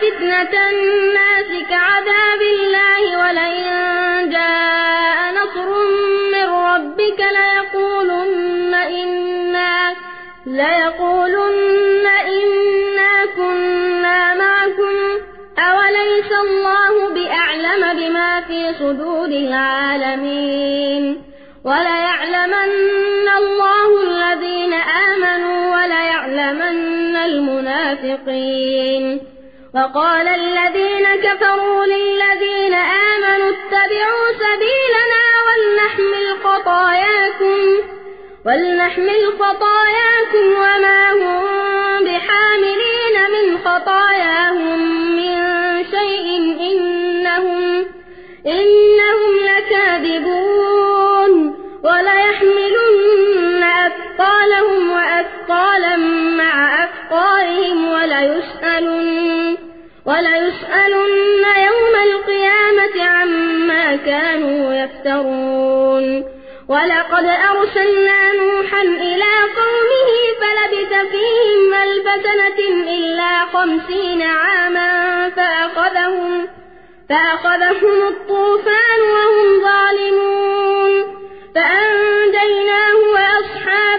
فتنة الناس كعذاب الله ولئن جاء نصر من ربك ليقولن إنا, ليقولن إنا كنا معكم. أوليس الله بأعلم بما في صدور العالمين؟ وليعلمن الله الذين آمنوا وليعلمن المنافقين. وقال الذين كفروا للذين آمنوا اتبعوا سبيلنا ولنحمل خطاياكم ولنحمل خطاياكم وما هم بحاملين من خطاياهم من شيء إنهم, إنهم لكاذبون وليحملن أثقالهم وأثقالا مع أثقالهم وليسألن, وليسألن يوم القيامة عما كانوا يفترون. ولقد أرسلنا نوحا إلى قومه فلبث فيهم ألف سنة إلا خمسين عاما فأخذهم, فأخذهم الطوفان وهم ظالمون. فأنجيناه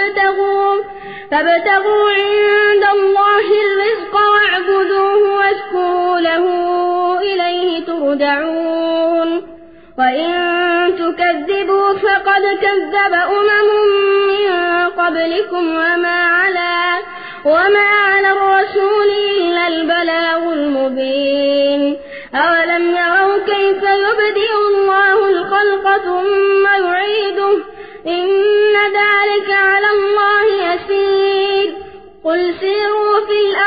فابتغوا, فابتغوا عند الله الرزق واعبدوه واشكروا له إليه ترجعون. وإن تكذبوا فقد كذب أمم من قبلكم وما على وما على الرسول إلا البلاغ المبين. أولم يروا كيف يبدئ الله الخلق ثم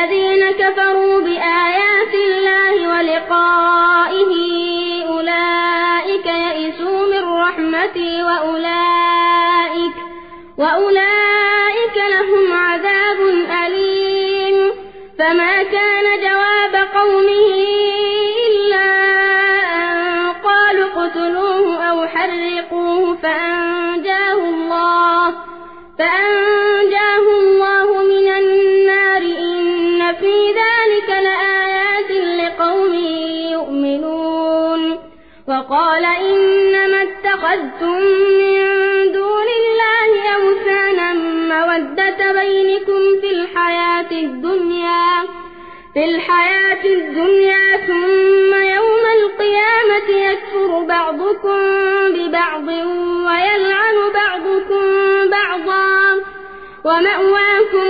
والذين كفروا بآيات الله ولقائه أولئك يئسوا من رحمتي وأولئك, وأولئك لهم عذاب وقال إنما اتخذتم من دون الله أوثانا مودة بينكم في الحياة الدنيا في الحياة الدنيا ثم يوم القيامة يكفر بعضكم ببعض ويلعن بعضكم بعضا ومأواكم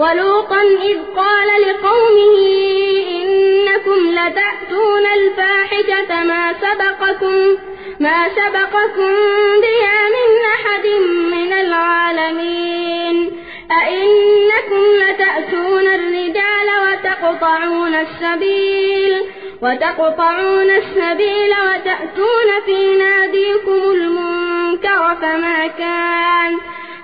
ولوطا إذ قال لقومه إنكم لتأتون الفاحشة ما سبقكم ما سبقكم بها من أحد من العالمين. أئنكم لتأتون الرجال وتقطعون السبيل وتقطعون السبيل وتأتون في ناديكم المنكر فما كان.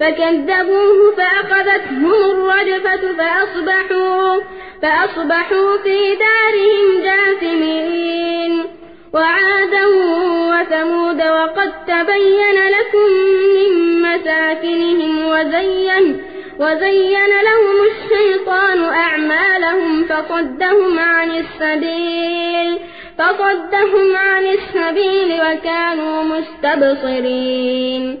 فكذبوه فأخذتهم الرجفة فأصبحوا, فأصبحوا في دارهم جاثمين. وعادا وثمود وقد تبين لكم من مساكنهم وزين, وزين لهم الشيطان أعمالهم فصدهم عن السبيل فصدهم عن السبيل وكانوا مستبصرين.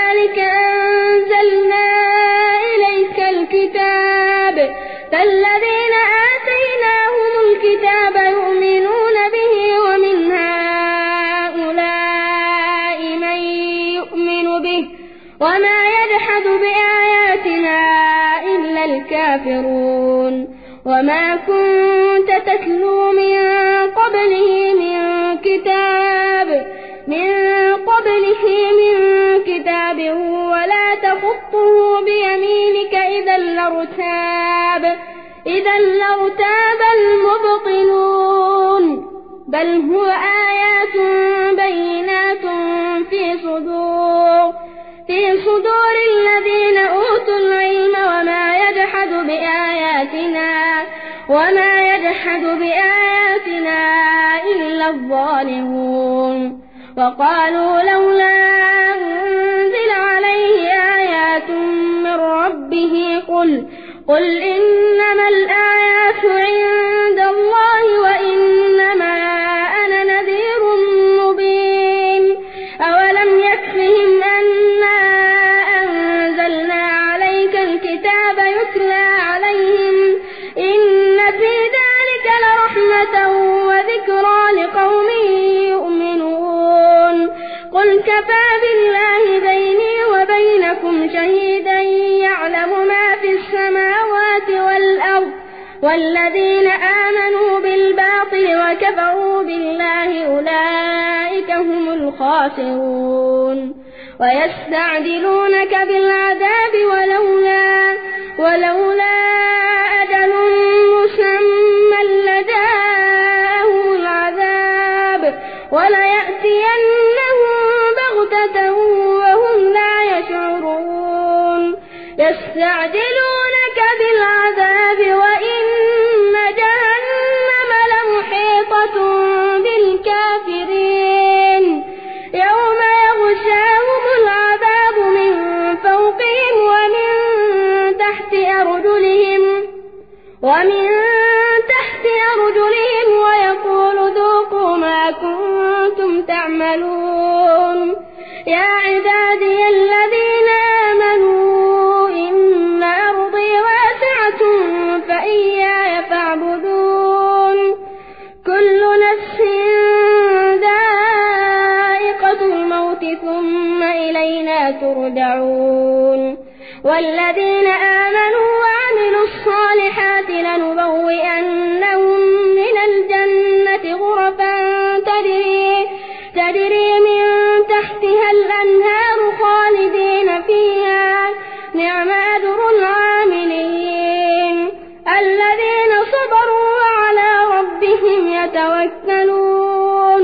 وما يجحد بآياتنا إلا الكافرون وما كنت تتلو من قبله من كتاب من قبله من كتاب ولا تخطه بيمينك إذا لارتاب إذا لارتاب المبطلون بل هو آيات الظالمون. وقالوا لولا أنزل عليه آيات من ربه قل قل إنما الآيات عند الله الخاسرون ويستعجلونك بالعذاب ولولا ولولا أجل مسمى لجاءهم العذاب. وليأتينهم بغتة وهم لا يشعرون. يستعجلونك تحت أرجلهم ومن تحت أرجلهم ويقول ذوقوا ما كنتم تعملون يا عبادي الذين آمنوا إن أرضي واسعة فإياي فاعبدون كل نفس ذائقة الموت ثم إلينا ترجعون والذين آمنوا وعملوا الصالحات لنبوئنهم من الجنة غرفا تجري, تجري من تحتها الأنهار خالدين فيها. نعم أجر العاملين الذين صبروا وعلى ربهم يتوكلون.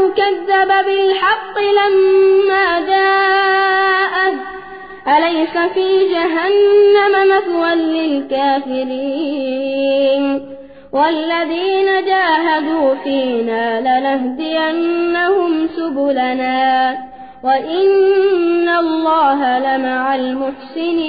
أو كذب بالحق لما جاءه. أليس في جهنم مثوى للكافرين؟ والذين جاهدوا فينا لنهدينهم سبلنا. وإن الله لمع المحسنين.